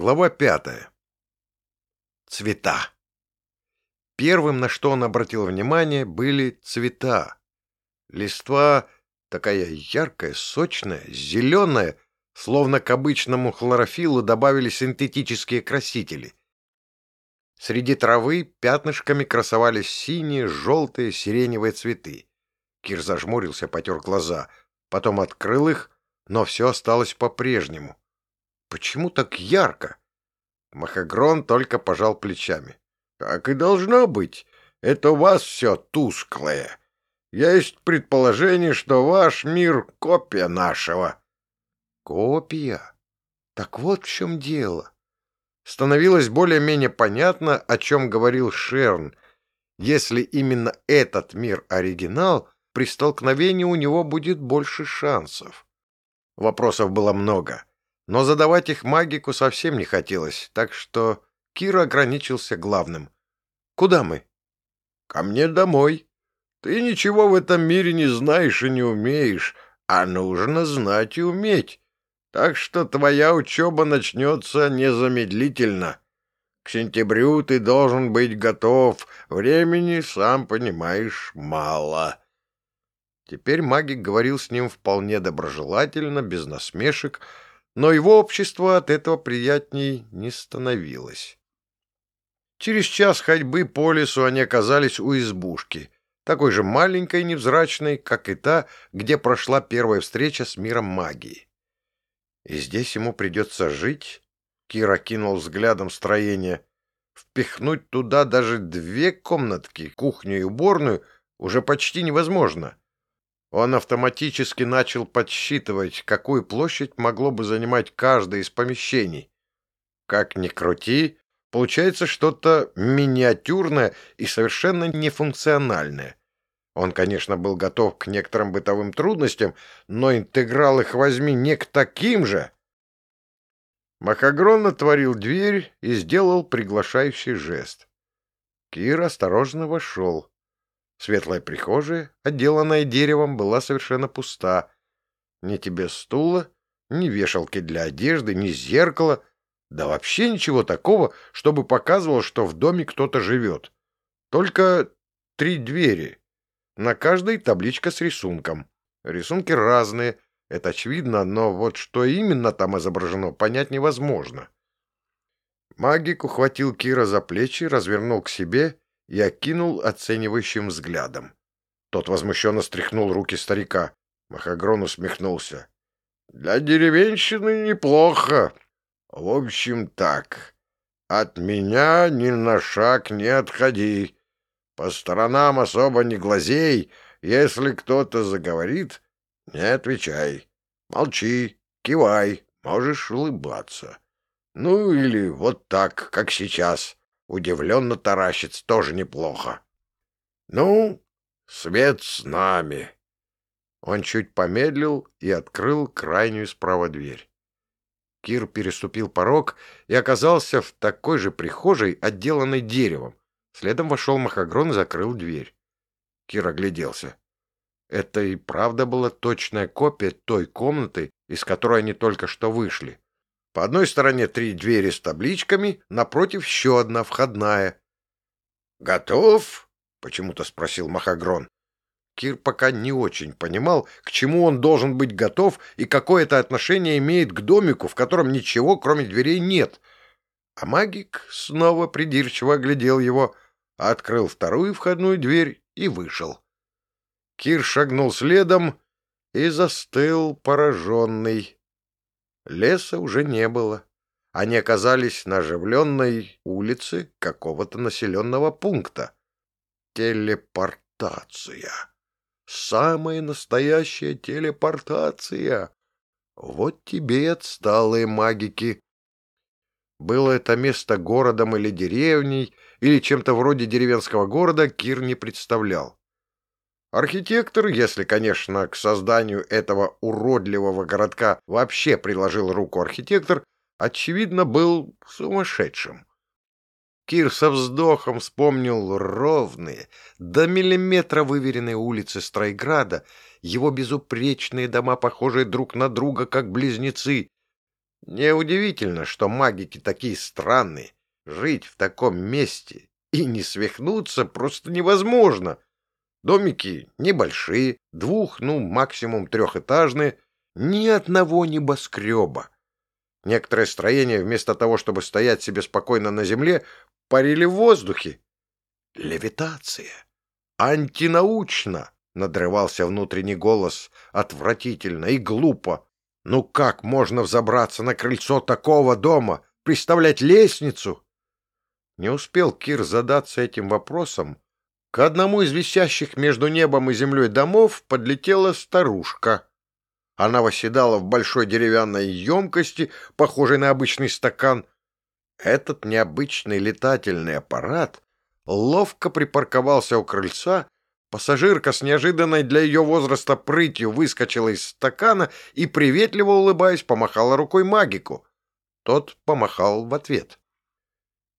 Глава пятая. Цвета. Первым, на что он обратил внимание, были цвета. Листва такая яркая, сочная, зеленая, словно к обычному хлорофилу добавили синтетические красители. Среди травы пятнышками красовались синие, желтые, сиреневые цветы. Кир зажмурился, потер глаза, потом открыл их, но все осталось по-прежнему. Почему так ярко? Махагрон только пожал плечами. Так и должно быть. Это у вас все тусклое. Есть предположение, что ваш мир — копия нашего. Копия? Так вот в чем дело. Становилось более-менее понятно, о чем говорил Шерн. Если именно этот мир — оригинал, при столкновении у него будет больше шансов. Вопросов было много но задавать их магику совсем не хотелось, так что Кира ограничился главным. «Куда мы?» «Ко мне домой. Ты ничего в этом мире не знаешь и не умеешь, а нужно знать и уметь. Так что твоя учеба начнется незамедлительно. К сентябрю ты должен быть готов, времени, сам понимаешь, мало». Теперь магик говорил с ним вполне доброжелательно, без насмешек, но его общество от этого приятней не становилось. Через час ходьбы по лесу они оказались у избушки, такой же маленькой и невзрачной, как и та, где прошла первая встреча с миром магии. И здесь ему придется жить, Кира кинул взглядом строение, впихнуть туда даже две комнатки, кухню и уборную, уже почти невозможно. Он автоматически начал подсчитывать, какую площадь могло бы занимать каждое из помещений. Как ни крути, получается что-то миниатюрное и совершенно нефункциональное. Он, конечно, был готов к некоторым бытовым трудностям, но интеграл их возьми не к таким же. Махагрон отворил дверь и сделал приглашающий жест. Кир осторожно вошел. Светлая прихожая, отделанная деревом, была совершенно пуста. Ни тебе стула, ни вешалки для одежды, ни зеркала, да вообще ничего такого, чтобы показывало, что в доме кто-то живет. Только три двери. На каждой табличка с рисунком. Рисунки разные, это очевидно, но вот что именно там изображено, понять невозможно. Магик ухватил Кира за плечи, развернул к себе и окинул оценивающим взглядом. Тот возмущенно стряхнул руки старика. Махагрон усмехнулся. «Для деревенщины неплохо. В общем, так. От меня ни на шаг не отходи. По сторонам особо не глазей. Если кто-то заговорит, не отвечай. Молчи, кивай, можешь улыбаться. Ну или вот так, как сейчас. Удивленно таращится тоже неплохо. Ну, свет с нами. Он чуть помедлил и открыл крайнюю справа дверь. Кир переступил порог и оказался в такой же прихожей, отделанной деревом. Следом вошел Махагрон и закрыл дверь. Кир огляделся. Это и правда была точная копия той комнаты, из которой они только что вышли. По одной стороне три двери с табличками, напротив еще одна входная. «Готов?» — почему-то спросил Махагрон. Кир пока не очень понимал, к чему он должен быть готов и какое это отношение имеет к домику, в котором ничего, кроме дверей, нет. А магик снова придирчиво оглядел его, открыл вторую входную дверь и вышел. Кир шагнул следом и застыл пораженный. Леса уже не было. Они оказались на оживленной улице какого-то населенного пункта. Телепортация. Самая настоящая телепортация. Вот тебе и отсталые магики. Было это место городом или деревней, или чем-то вроде деревенского города, Кир не представлял. Архитектор, если, конечно, к созданию этого уродливого городка вообще приложил руку архитектор, очевидно, был сумасшедшим. Кир со вздохом вспомнил ровные, до миллиметра выверенные улицы Стройграда, его безупречные дома, похожие друг на друга, как близнецы. Неудивительно, что магики такие странные. Жить в таком месте и не свихнуться просто невозможно. Домики небольшие, двух, ну, максимум трехэтажные, ни одного небоскреба. Некоторые строения, вместо того, чтобы стоять себе спокойно на земле, парили в воздухе. Левитация. Антинаучно, надрывался внутренний голос, отвратительно и глупо. Ну как можно взобраться на крыльцо такого дома, представлять лестницу? Не успел Кир задаться этим вопросом, к одному из висящих между небом и землей домов подлетела старушка. Она восседала в большой деревянной емкости, похожей на обычный стакан. Этот необычный летательный аппарат ловко припарковался у крыльца, пассажирка с неожиданной для ее возраста прытью выскочила из стакана и, приветливо улыбаясь, помахала рукой магику. Тот помахал в ответ.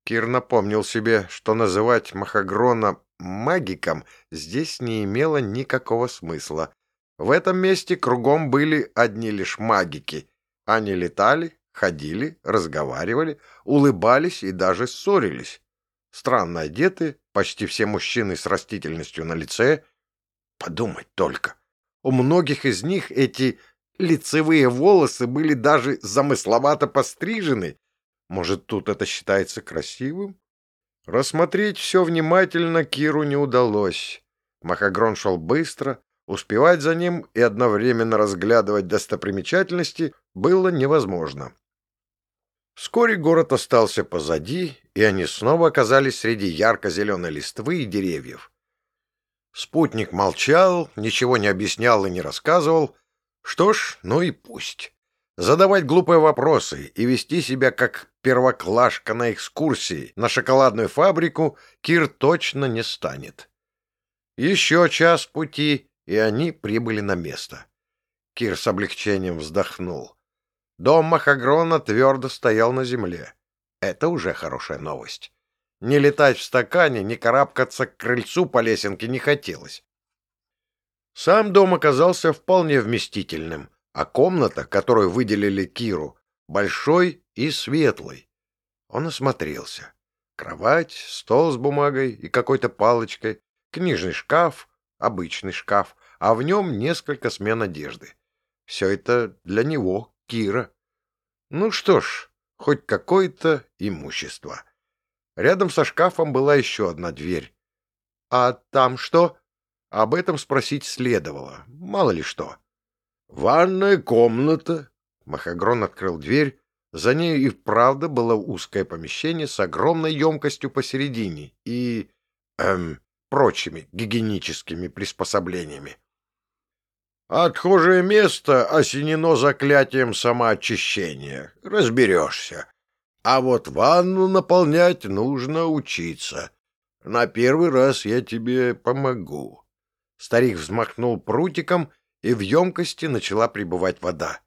Кир напомнил себе, что называть Махагрона магиком здесь не имело никакого смысла. В этом месте кругом были одни лишь магики. Они летали, ходили, разговаривали, улыбались и даже ссорились. Странно одеты, почти все мужчины с растительностью на лице. Подумать только. У многих из них эти лицевые волосы были даже замысловато пострижены, может, тут это считается красивым? Рассмотреть все внимательно Киру не удалось. Махагрон шел быстро, успевать за ним и одновременно разглядывать достопримечательности было невозможно. Вскоре город остался позади, и они снова оказались среди ярко-зеленой листвы и деревьев. Спутник молчал, ничего не объяснял и не рассказывал. Что ж, ну и пусть. Задавать глупые вопросы и вести себя как первоклашка на экскурсии на шоколадную фабрику Кир точно не станет. Еще час пути, и они прибыли на место. Кир с облегчением вздохнул. Дом Махагрона твердо стоял на земле. Это уже хорошая новость. Не летать в стакане, не карабкаться к крыльцу по лесенке не хотелось. Сам дом оказался вполне вместительным — а комната, которую выделили Киру, большой и светлой. Он осмотрелся. Кровать, стол с бумагой и какой-то палочкой, книжный шкаф, обычный шкаф, а в нем несколько смен одежды. Все это для него, Кира. Ну что ж, хоть какое-то имущество. Рядом со шкафом была еще одна дверь. А там что? Об этом спросить следовало, мало ли что. «Ванная комната!» Махагрон открыл дверь. За ней и вправду было узкое помещение с огромной емкостью посередине и... эм... прочими гигиеническими приспособлениями. «Отхожее место осенено заклятием самоочищения. Разберешься. А вот ванну наполнять нужно учиться. На первый раз я тебе помогу». Старик взмахнул прутиком, и в емкости начала прибывать вода.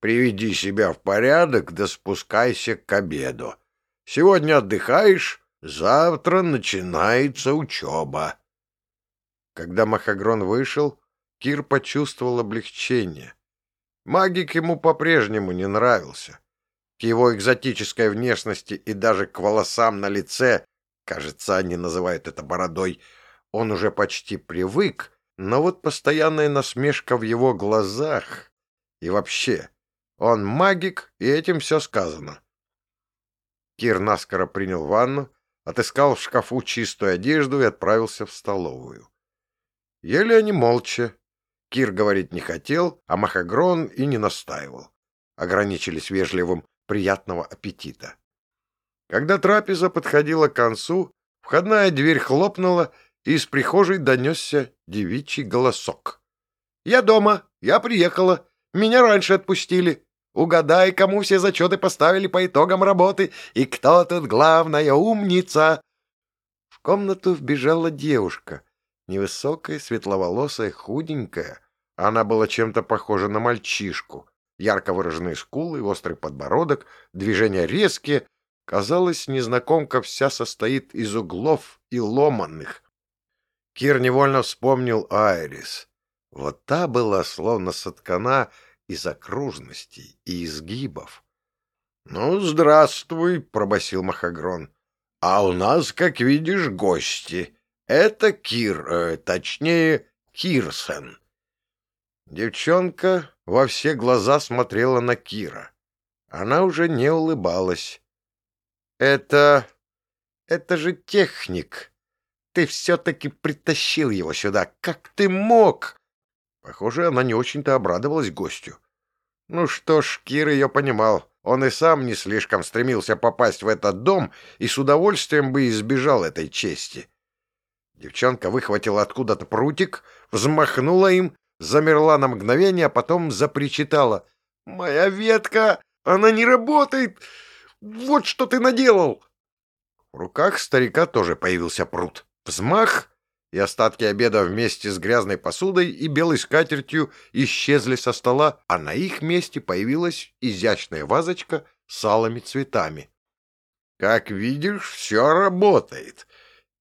«Приведи себя в порядок, да спускайся к обеду. Сегодня отдыхаешь, завтра начинается учеба». Когда Махагрон вышел, Кир почувствовал облегчение. Магик ему по-прежнему не нравился. К его экзотической внешности и даже к волосам на лице, кажется, они называют это бородой, он уже почти привык, но вот постоянная насмешка в его глазах и вообще, он магик, и этим все сказано. Кир наскоро принял ванну, отыскал в шкафу чистую одежду и отправился в столовую. Ели они молча. Кир говорить не хотел, а Махагрон и не настаивал. Ограничились вежливым «приятного аппетита». Когда трапеза подходила к концу, входная дверь хлопнула, из прихожей донесся девичий голосок. «Я дома, я приехала, меня раньше отпустили. Угадай, кому все зачеты поставили по итогам работы, и кто тут главная умница!» В комнату вбежала девушка, невысокая, светловолосая, худенькая. Она была чем-то похожа на мальчишку. Ярко выраженные скулы, острый подбородок, движения резкие. Казалось, незнакомка вся состоит из углов и ломанных. Кир невольно вспомнил Айрис. Вот та была словно соткана из окружностей и изгибов. «Ну, здравствуй», — пробасил Махагрон. «А у нас, как видишь, гости. Это Кир, э, точнее, Кирсен». Девчонка во все глаза смотрела на Кира. Она уже не улыбалась. «Это... это же техник. Ты все-таки притащил его сюда. Как ты мог?» Похоже, она не очень-то обрадовалась гостю. Ну что ж, Кир ее понимал. Он и сам не слишком стремился попасть в этот дом и с удовольствием бы избежал этой чести. Девчонка выхватила откуда-то прутик, взмахнула им, замерла на мгновение, а потом запричитала. «Моя ветка! Она не работает! Вот что ты наделал!» В руках старика тоже появился прут. Взмах, и остатки обеда вместе с грязной посудой и белой скатертью исчезли со стола, а на их месте появилась изящная вазочка с алыми цветами. «Как видишь, все работает,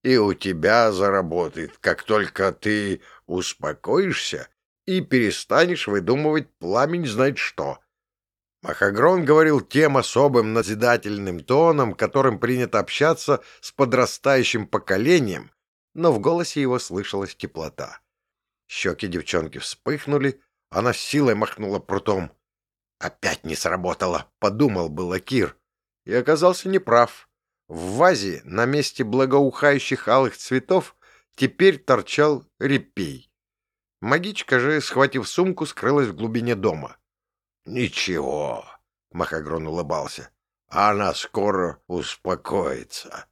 и у тебя заработает, как только ты успокоишься и перестанешь выдумывать пламень знать что». Махагрон говорил тем особым назидательным тоном, которым принято общаться с подрастающим поколением, но в голосе его слышалась теплота. Щеки девчонки вспыхнули, она с силой махнула прутом. «Опять не сработало», — подумал было Кир, и оказался неправ. В вазе на месте благоухающих алых цветов теперь торчал репей. Магичка же, схватив сумку, скрылась в глубине дома. «Ничего», — Махагрон улыбался, — «она скоро успокоится».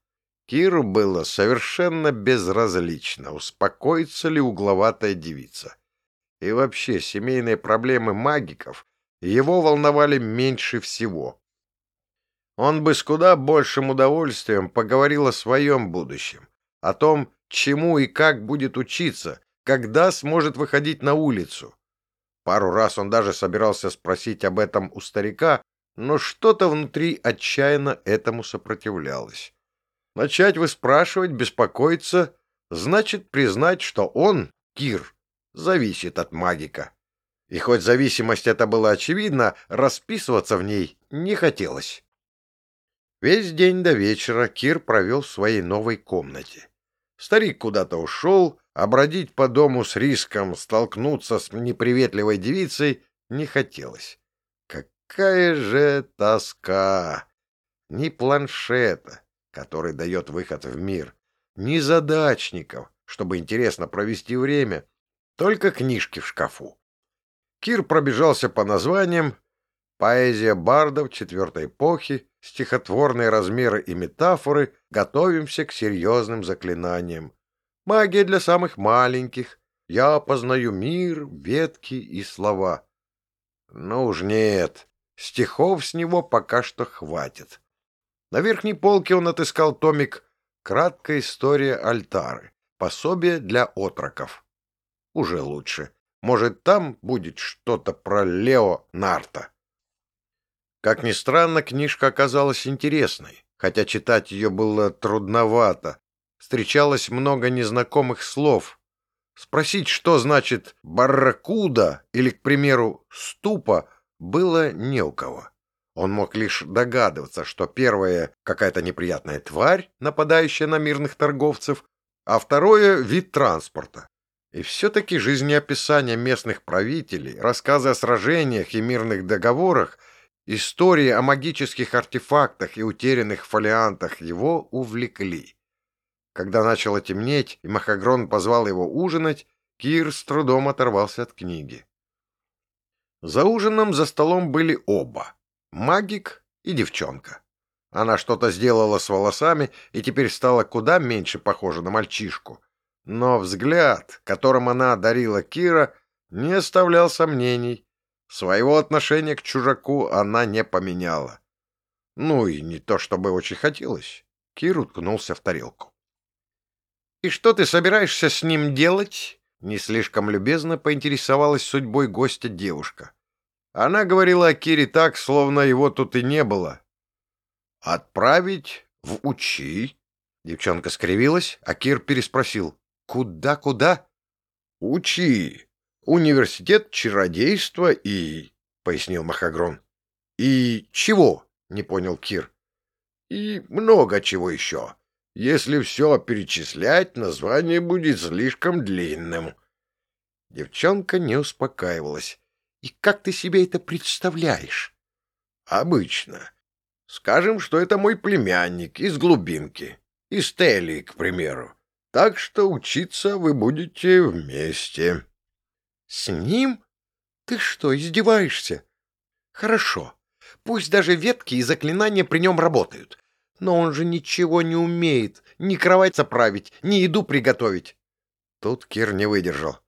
Киру было совершенно безразлично, успокоится ли угловатая девица. И вообще, семейные проблемы магиков его волновали меньше всего. Он бы с куда большим удовольствием поговорил о своем будущем, о том, чему и как будет учиться, когда сможет выходить на улицу. Пару раз он даже собирался спросить об этом у старика, но что-то внутри отчаянно этому сопротивлялось. Начать выспрашивать, беспокоиться, значит признать, что он, Кир, зависит от магика. И хоть зависимость эта была очевидна, расписываться в ней не хотелось. Весь день до вечера Кир провел в своей новой комнате. Старик куда-то ушел, а бродить по дому с риском столкнуться с неприветливой девицей не хотелось. Какая же тоска! Ни планшета, который дает выход в мир, ни задачников, чтобы интересно провести время, только книжки в шкафу. Кир пробежался по названиям «Поэзия бардов четвертой эпохи», «Стихотворные размеры и метафоры», «Готовимся к серьезным заклинаниям», «Магия для самых маленьких», «Я познаю мир», «Ветки и слова». Ну уж нет, стихов с него пока что хватит. На верхней полке он отыскал томик «Краткая история Альтары. Пособие для отроков». Уже лучше. Может, там будет что-то про Лео Нарта. Как ни странно, книжка оказалась интересной, хотя читать ее было трудновато. Встречалось много незнакомых слов. Спросить, что значит «барракуда» или, к примеру, «ступа», было не у кого. Он мог лишь догадываться, что первое — какая-то неприятная тварь, нападающая на мирных торговцев, а второе — вид транспорта. И все-таки жизнеописания местных правителей, рассказы о сражениях и мирных договорах, истории о магических артефактах и утерянных фолиантах его увлекли. Когда начало темнеть, и Махагрон позвал его ужинать, Кир с трудом оторвался от книги. За ужином за столом были оба магик и девчонка. Она что-то сделала с волосами и теперь стала куда меньше похожа на мальчишку. Но взгляд, которым она одарила Кира, не оставлял сомнений. Своего отношения к чужаку она не поменяла. Ну и не то чтобы очень хотелось. Кир уткнулся в тарелку. «И что ты собираешься с ним делать?» Не слишком любезно поинтересовалась судьбой гостя девушка. Она говорила о Кире так, словно его тут и не было. «Отправить в Учи?» Девчонка скривилась, а Кир переспросил. «Куда, куда?» «Учи. Университет чародейства и...» — пояснил Махагрон. «И чего?» — не понял Кир. «И много чего еще. Если все перечислять, название будет слишком длинным». Девчонка не успокаивалась. «И как ты себе это представляешь?» «Обычно. Скажем, что это мой племянник из глубинки, из Телли, к примеру. Так что учиться вы будете вместе». «С ним? Ты что, издеваешься?» «Хорошо. Пусть даже ветки и заклинания при нем работают. Но он же ничего не умеет. Ни кровать заправить, ни еду приготовить». Тут Кир не выдержал.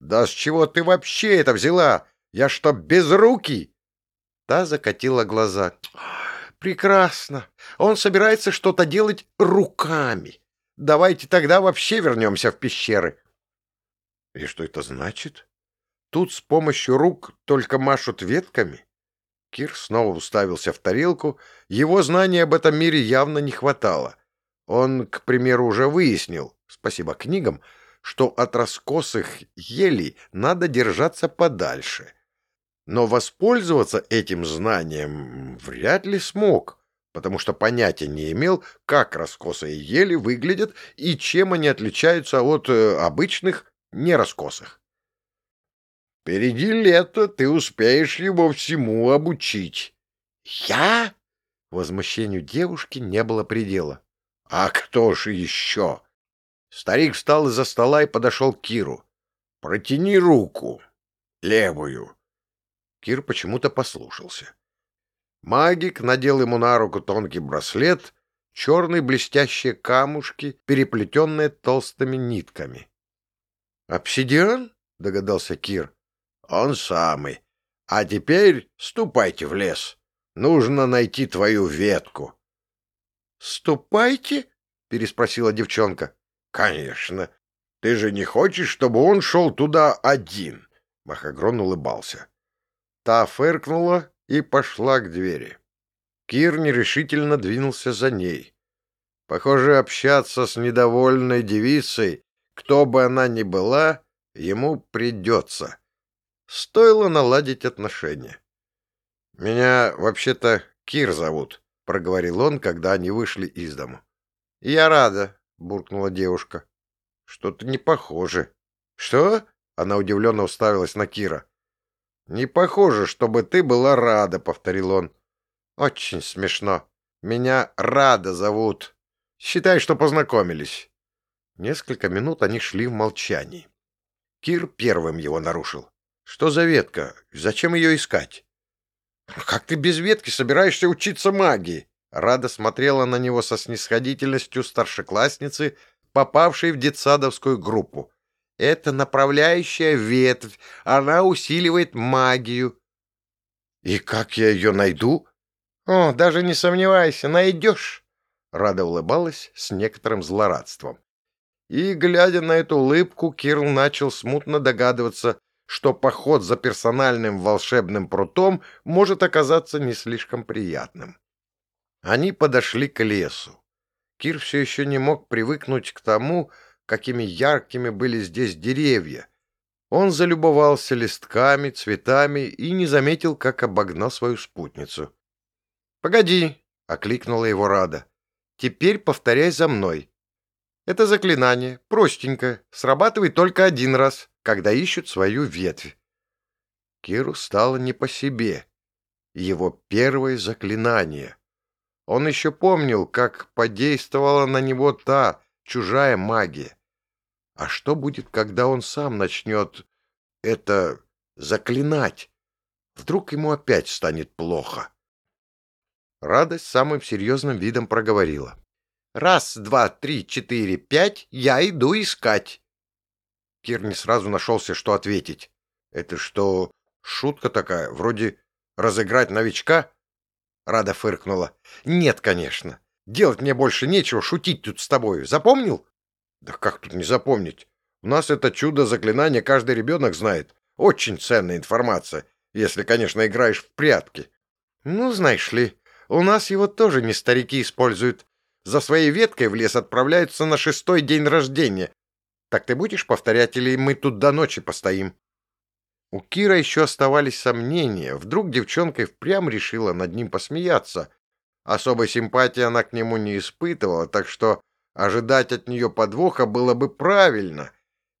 «Да с чего ты вообще это взяла? Я что, без руки?» Та закатила глаза. «Прекрасно. Он собирается что-то делать руками. Давайте тогда вообще вернемся в пещеры». «И что это значит? Тут с помощью рук только машут ветками?» Кир снова уставился в тарелку. Его знаний об этом мире явно не хватало. Он, к примеру, уже выяснил, спасибо книгам, что от раскосых елей надо держаться подальше. Но воспользоваться этим знанием вряд ли смог, потому что понятия не имел, как раскосые ели выглядят и чем они отличаются от э, обычных нераскосых. «Впереди лето, ты успеешь его всему обучить». «Я?» Возмущению девушки не было предела. «А кто же еще?» Старик встал из-за стола и подошел к Киру. «Протяни руку. Левую». Кир почему-то послушался. Магик надел ему на руку тонкий браслет, черные блестящие камушки, переплетенные толстыми нитками. «Обсидиан?» — догадался Кир. «Он самый. А теперь ступайте в лес. Нужно найти твою ветку». «Ступайте?» — переспросила девчонка. «Конечно. Ты же не хочешь, чтобы он шел туда один?» Махагрон улыбался. Та фыркнула и пошла к двери. Кир нерешительно двинулся за ней. Похоже, общаться с недовольной девицей, кто бы она ни была, ему придется. Стоило наладить отношения. «Меня вообще-то Кир зовут», — проговорил он, когда они вышли из дому. «Я рада», буркнула девушка. Что-то не похоже. Что? Она удивленно уставилась на Кира. Не похоже, чтобы ты была рада, повторил он. Очень смешно. Меня Рада зовут. Считай, что познакомились. Несколько минут они шли в молчании. Кир первым его нарушил. Что за ветка? Зачем ее искать? Как ты без ветки собираешься учиться магии? Рада смотрела на него со снисходительностью старшеклассницы, попавшей в детсадовскую группу. «Это направляющая ветвь, она усиливает магию». «И как я ее найду?» «О, даже не сомневайся, найдешь!» Рада улыбалась с некоторым злорадством. И, глядя на эту улыбку, Кирл начал смутно догадываться, что поход за персональным волшебным прутом может оказаться не слишком приятным. Они подошли к лесу. Кир все еще не мог привыкнуть к тому, какими яркими были здесь деревья. Он залюбовался листками, цветами и не заметил, как обогнал свою спутницу. «Погоди!» — окликнула его Рада. «Теперь повторяй за мной. Это заклинание, простенькое, срабатывает только один раз, когда ищут свою ветвь». Киру стало не по себе. Его первое заклинание — он еще помнил, как подействовала на него та чужая магия. А что будет, когда он сам начнет это заклинать? Вдруг ему опять станет плохо? Радость самым серьезным видом проговорила. «Раз, два, три, четыре, пять, я иду искать». Кир не сразу нашелся, что ответить. «Это что, шутка такая, вроде разыграть новичка?» Рада фыркнула. «Нет, конечно. Делать мне больше нечего, шутить тут с тобой. Запомнил?» «Да как тут не запомнить? У нас это чудо заклинание каждый ребенок знает. Очень ценная информация, если, конечно, играешь в прятки». «Ну, знаешь ли, у нас его тоже не старики используют. За своей веткой в лес отправляются на шестой день рождения. Так ты будешь повторять или мы тут до ночи постоим?» У Кира еще оставались сомнения. Вдруг девчонка впрямь решила над ним посмеяться. Особой симпатии она к нему не испытывала, так что ожидать от нее подвоха было бы правильно.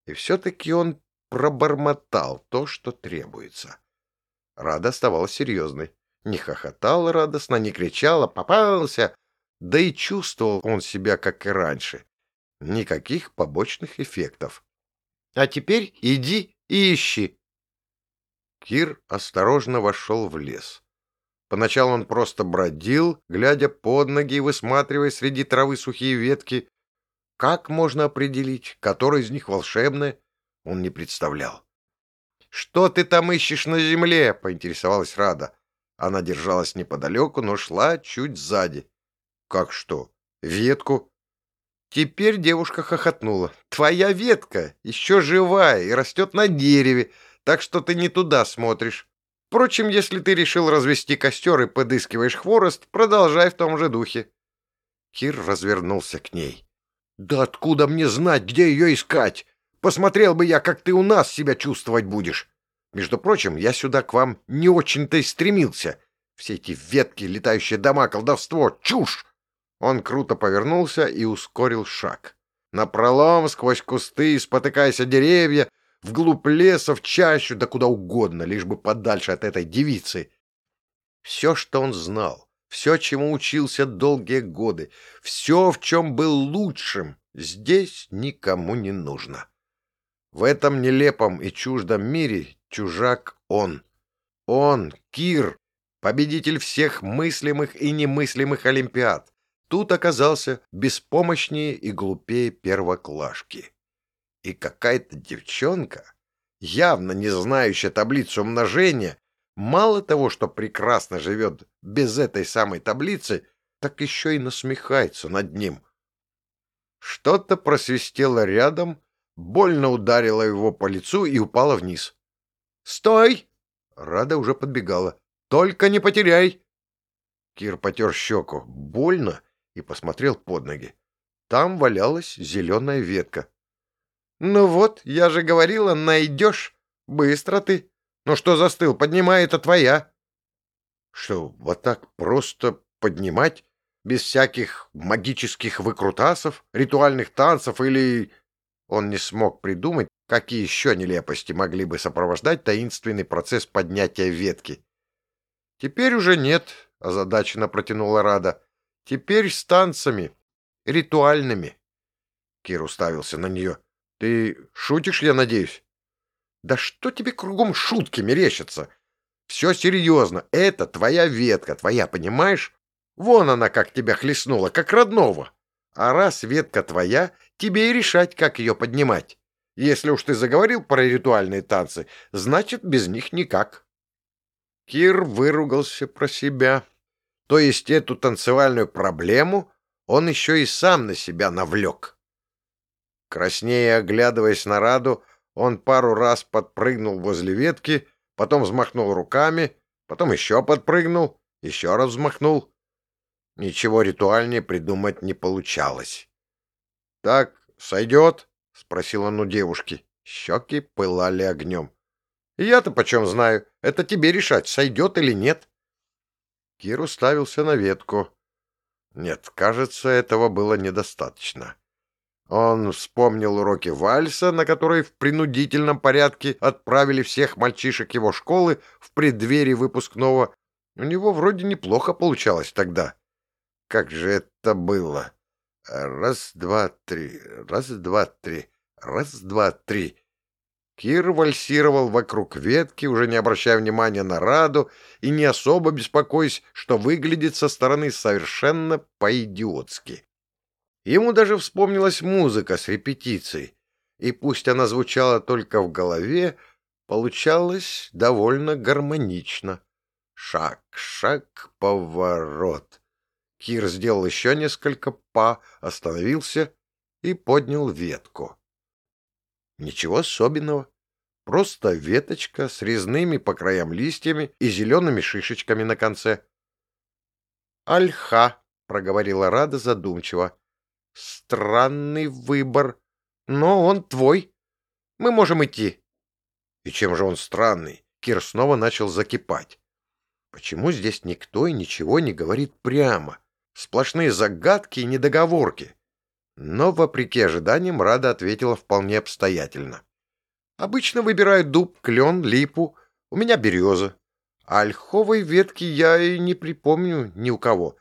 И все-таки он пробормотал то, что требуется. Рада оставалась серьезной. Не хохотала радостно, не кричала «попался!», да и чувствовал он себя, как и раньше. Никаких побочных эффектов. «А теперь иди и ищи», Кир осторожно вошел в лес. Поначалу он просто бродил, глядя под ноги и высматривая среди травы сухие ветки. Как можно определить, которая из них волшебная, он не представлял. «Что ты там ищешь на земле?» — поинтересовалась Рада. Она держалась неподалеку, но шла чуть сзади. «Как что? Ветку?» Теперь девушка хохотнула. «Твоя ветка еще живая и растет на дереве так что ты не туда смотришь. Впрочем, если ты решил развести костер и подыскиваешь хворост, продолжай в том же духе. Кир развернулся к ней. «Да откуда мне знать, где ее искать? Посмотрел бы я, как ты у нас себя чувствовать будешь. Между прочим, я сюда к вам не очень-то и стремился. Все эти ветки, летающие дома, колдовство — чушь!» Он круто повернулся и ускорил шаг. Напролом, сквозь кусты, спотыкаясь о деревья, вглубь леса, в чащу, да куда угодно, лишь бы подальше от этой девицы. Все, что он знал, все, чему учился долгие годы, все, в чем был лучшим, здесь никому не нужно. В этом нелепом и чуждом мире чужак он. Он, Кир, победитель всех мыслимых и немыслимых олимпиад, тут оказался беспомощнее и глупее первоклашки. И какая-то девчонка, явно не знающая таблицу умножения, мало того, что прекрасно живет без этой самой таблицы, так еще и насмехается над ним. Что-то просвистело рядом, больно ударило его по лицу и упало вниз. «Стой!» Рада уже подбегала. «Только не потеряй!» Кир потер щеку. Больно и посмотрел под ноги. Там валялась зеленая ветка. «Ну вот, я же говорила, найдешь. Быстро ты. Ну что застыл? Поднимай, это твоя». «Что, вот так просто поднимать? Без всяких магических выкрутасов, ритуальных танцев или...» Он не смог придумать, какие еще нелепости могли бы сопровождать таинственный процесс поднятия ветки. «Теперь уже нет», — озадаченно протянула Рада. «Теперь с танцами. Ритуальными». Кир уставился на нее. Ты шутишь, я надеюсь? Да что тебе кругом шутки мерещатся? Все серьезно. Это твоя ветка, твоя, понимаешь? Вон она как тебя хлестнула, как родного. А раз ветка твоя, тебе и решать, как ее поднимать. Если уж ты заговорил про ритуальные танцы, значит, без них никак. Кир выругался про себя. То есть эту танцевальную проблему он еще и сам на себя навлек. Краснея, оглядываясь на Раду, он пару раз подпрыгнул возле ветки, потом взмахнул руками, потом еще подпрыгнул, еще раз взмахнул. Ничего ритуальнее придумать не получалось. — Так, сойдет? — спросил он у девушки. Щеки пылали огнем. — Я-то почем знаю? Это тебе решать, сойдет или нет. Кир уставился на ветку. Нет, кажется, этого было недостаточно. Он вспомнил уроки вальса, на которые в принудительном порядке отправили всех мальчишек его школы в преддверии выпускного. У него вроде неплохо получалось тогда. Как же это было? Раз, два, три, раз, два, три, раз, два, три. Кир вальсировал вокруг ветки, уже не обращая внимания на Раду и не особо беспокоясь, что выглядит со стороны совершенно по-идиотски. Ему даже вспомнилась музыка с репетицией, и пусть она звучала только в голове, получалось довольно гармонично. Шаг, шаг, поворот. Кир сделал еще несколько па, остановился и поднял ветку. Ничего особенного. Просто веточка с резными по краям листьями и зелеными шишечками на конце. «Альха», — проговорила Рада задумчиво. Странный выбор, но он твой. Мы можем идти. И чем же он странный? Кир снова начал закипать. Почему здесь никто и ничего не говорит прямо? Сплошные загадки и недоговорки. Но, вопреки ожиданиям, Рада ответила вполне обстоятельно. Обычно выбирают дуб, клен, липу. У меня береза. А ольховой ветки я и не припомню ни у кого.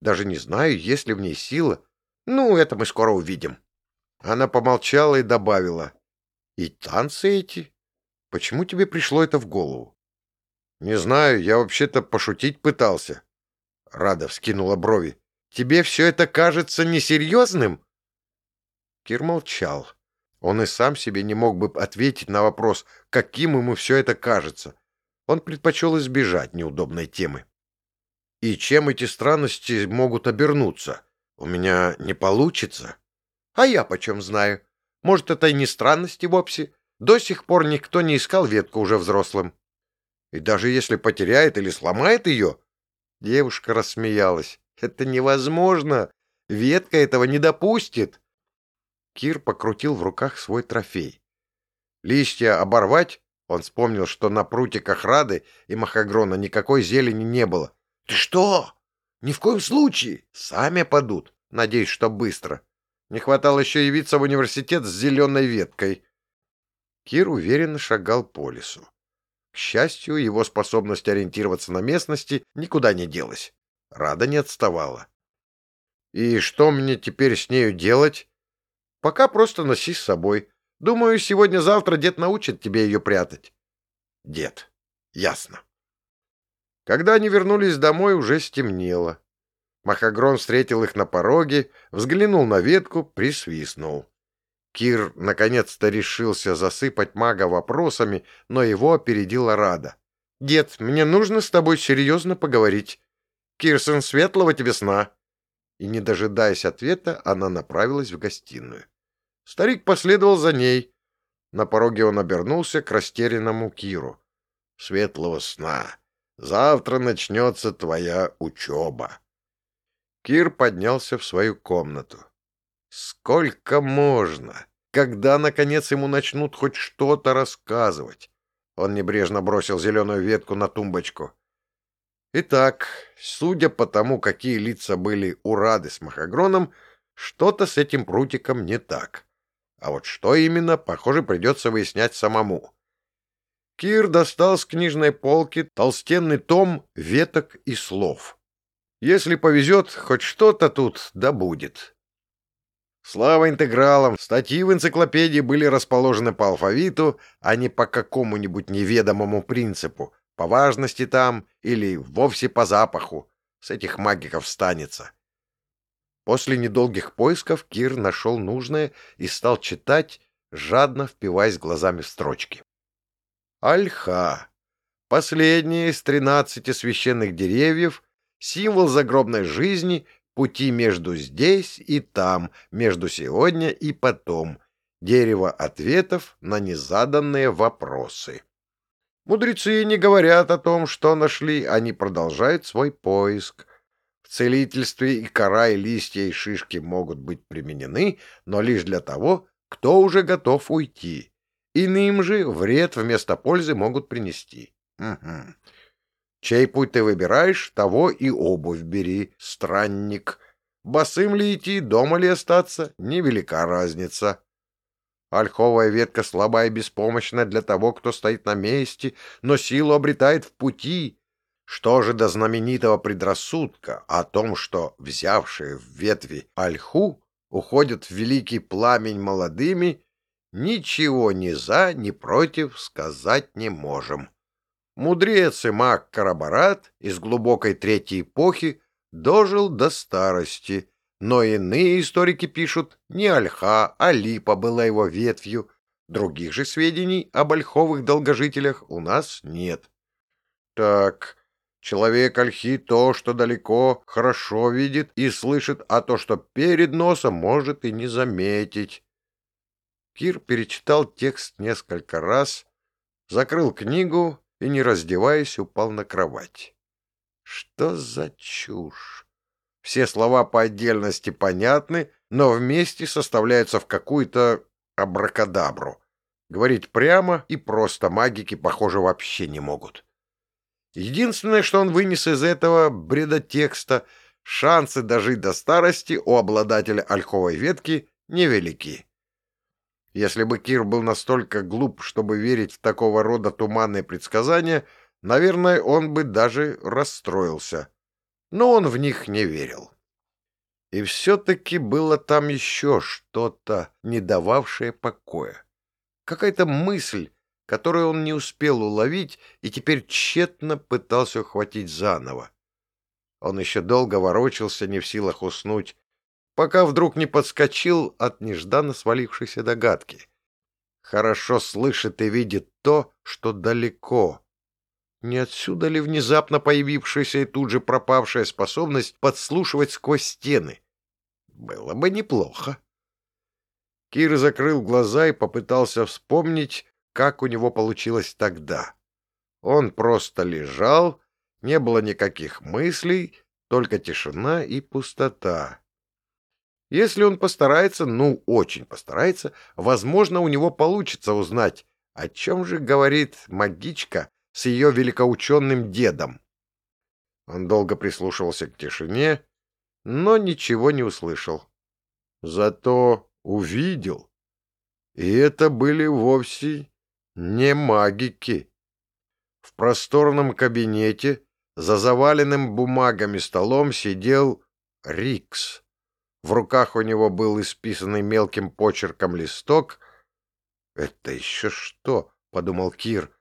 Даже не знаю, есть ли в ней сила. Ну, это мы скоро увидим. Она помолчала и добавила. И танцы эти? Почему тебе пришло это в голову? Не знаю, я вообще-то пошутить пытался. Рада вскинула брови. Тебе все это кажется несерьезным? Кир молчал. Он и сам себе не мог бы ответить на вопрос, каким ему все это кажется. Он предпочел избежать неудобной темы. И чем эти странности могут обернуться? У меня не получится. А я почем знаю? Может, это и не странности вовсе? До сих пор никто не искал ветку уже взрослым. И даже если потеряет или сломает ее... Девушка рассмеялась. Это невозможно. Ветка этого не допустит. Кир покрутил в руках свой трофей. Листья оборвать? Он вспомнил, что на прутиках Рады и Махагрона никакой зелени не было. — Ты что? Ни в коем случае. Сами падут. Надеюсь, что быстро. Не хватало еще явиться в университет с зеленой веткой. Кир уверенно шагал по лесу. К счастью, его способность ориентироваться на местности никуда не делась. Рада не отставала. «И что мне теперь с нею делать?» «Пока просто носи с собой. Думаю, сегодня-завтра дед научит тебе ее прятать». «Дед. Ясно». Когда они вернулись домой, уже стемнело. Махагрон встретил их на пороге, взглянул на ветку, присвистнул. Кир наконец-то решился засыпать мага вопросами, но его опередила Рада. «Дед, мне нужно с тобой серьезно поговорить. Кирсон, светлого тебе сна!» И, не дожидаясь ответа, она направилась в гостиную. Старик последовал за ней. На пороге он обернулся к растерянному Киру. «Светлого сна! Завтра начнется твоя учеба!» Кир поднялся в свою комнату. Сколько можно? Когда, наконец, ему начнут хоть что-то рассказывать? Он небрежно бросил зеленую ветку на тумбочку. Итак, судя по тому, какие лица были у Рады с Махагроном, что-то с этим прутиком не так. А вот что именно, похоже, придется выяснять самому. Кир достал с книжной полки толстенный том веток и слов. Если повезет, хоть что-то тут да будет. Слава интегралам! Статьи в энциклопедии были расположены по алфавиту, а не по какому-нибудь неведомому принципу, по важности там или вовсе по запаху. С этих магиков станется. После недолгих поисков Кир нашел нужное и стал читать, жадно впиваясь глазами в строчки. Альха. Последняя из тринадцати священных деревьев, символ загробной жизни пути между здесь и там, между сегодня и потом, дерево ответов на незаданные вопросы. Мудрецы не говорят о том, что нашли, они продолжают свой поиск. В целительстве и кора, и листья, и шишки могут быть применены, но лишь для того, кто уже готов уйти. Иным же вред вместо пользы могут принести. Угу. Чей путь ты выбираешь, того и обувь бери, странник. Босым ли идти, дома ли остаться, невелика разница. Ольховая ветка слаба и беспомощна для того, кто стоит на месте, но силу обретает в пути. Что же до знаменитого предрассудка о том, что взявшие в ветви ольху уходят в великий пламень молодыми, ничего ни за, ни против сказать не можем. Мудрец и маг Карабарат из глубокой третьей эпохи дожил до старости, но иные историки пишут, не ольха, а липа была его ветвью. Других же сведений об ольховых долгожителях у нас нет. Так, человек ольхи то, что далеко, хорошо видит и слышит, а то, что перед носом, может и не заметить. Кир перечитал текст несколько раз, закрыл книгу и, не раздеваясь, упал на кровать. Что за чушь? Все слова по отдельности понятны, но вместе составляются в какую-то абракадабру. Говорить прямо и просто магики, похоже, вообще не могут. Единственное, что он вынес из этого бреда текста, шансы дожить до старости у обладателя ольховой ветки невелики. Если бы Кир был настолько глуп, чтобы верить в такого рода туманные предсказания, наверное, он бы даже расстроился. Но он в них не верил. И все-таки было там еще что-то, не дававшее покоя. Какая-то мысль, которую он не успел уловить и теперь тщетно пытался ухватить заново. Он еще долго ворочался, не в силах уснуть, пока вдруг не подскочил от нежданно свалившейся догадки. Хорошо слышит и видит то, что далеко. Не отсюда ли внезапно появившаяся и тут же пропавшая способность подслушивать сквозь стены? Было бы неплохо. Кир закрыл глаза и попытался вспомнить, как у него получилось тогда. Он просто лежал, не было никаких мыслей, только тишина и пустота. Если он постарается, ну, очень постарается, возможно, у него получится узнать, о чем же говорит магичка с ее великоученым дедом. Он долго прислушивался к тишине, но ничего не услышал. Зато увидел. И это были вовсе не магики. В просторном кабинете за заваленным бумагами столом сидел Рикс. В руках у него был исписанный мелким почерком листок. «Это еще что?» — подумал Кир.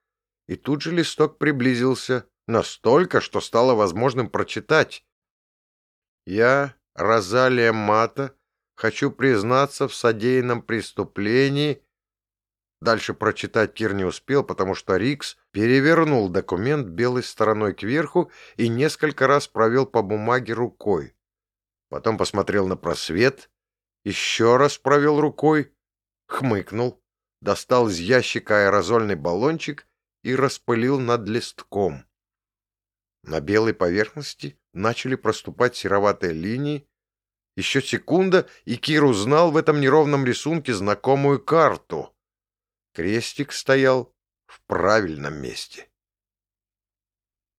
И тут же листок приблизился настолько, что стало возможным прочитать. «Я, Розалия Мата, хочу признаться в содеянном преступлении». Дальше прочитать Кир не успел, потому что Рикс перевернул документ белой стороной кверху и несколько раз провел по бумаге рукой потом посмотрел на просвет, еще раз провел рукой, хмыкнул, достал из ящика аэрозольный баллончик и распылил над листком. На белой поверхности начали проступать сероватые линии. Еще секунда, и Кир узнал в этом неровном рисунке знакомую карту. Крестик стоял в правильном месте.